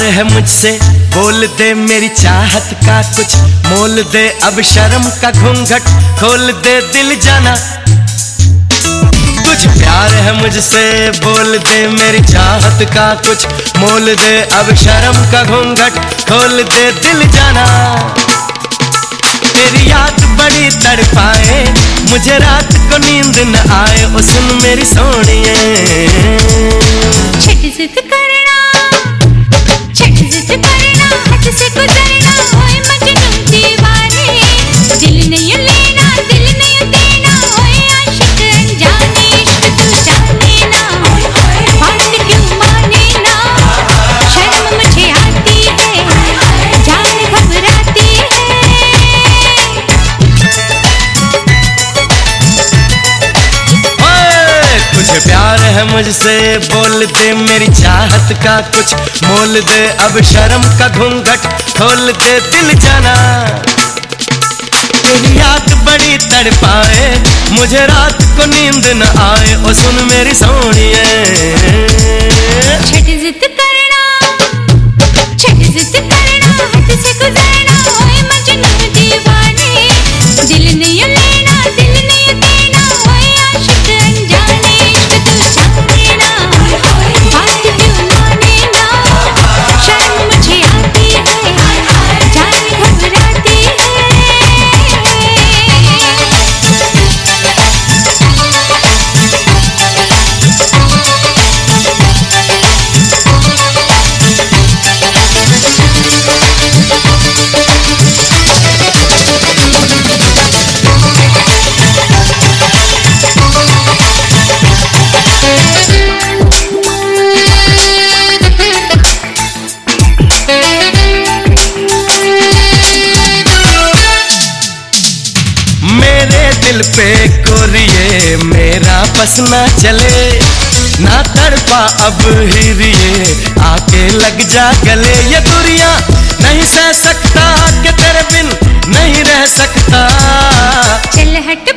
प्यार है मुझसे। बोल दे मेरी चाहत का कुछ। मोल दे अब शर्म का घूंघट। खोल दे दिल जाना। कुछ प्यार है मुझसे। बोल दे मेरी चाहत का कुछ। मोल दे अब शर्म का घूंघट। खोल दे दिल जाना। तेरी याद बड़ी तड़पाए मुझे रात को नींद न आए। ओ सुन मेरी सोनिए। तुझे प्यार है मुझसे, बोल दे मेरी चाहत का कुछ। मोल दे, अब शर्म का घूंघट खोल दे दिल जाना। तेरी याद बड़ी तड़पाए, मुझे रात को नींद न आए, ओ सुन मेरी सोनिए। बस ना चले, ना तड़पा, अब हिरिए आके लग जा गले। ये दुनिया नहीं सह सकता के तेरे बिन नहीं रह सकता। चल हट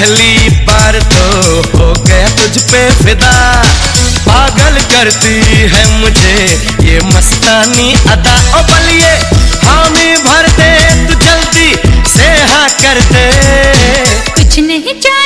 पहली बार तो हो गया तुझ पे फिदा। पागल करती है मुझे ये मस्तानी अदा। ओ बलिए, हामी भरते, तू जल्दी से हाँ करते। कुछ नहीं जाने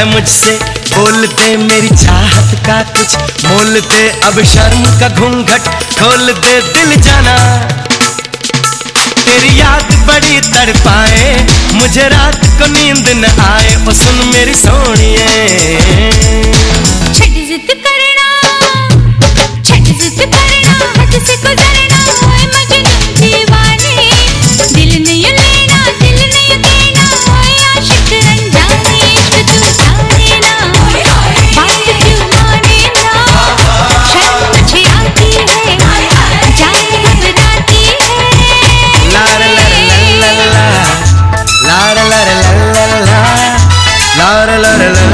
है मुझसे, बोलते मेरी चाहत का कुछ, बोलते अब शर्म का घूंघट, खोल दे दिल जाना। तेरी याद बड़ी तड़ पाए मुझे रात को नींद न आए, ओ सुन मेरी सोनिए। करना करना la la la la.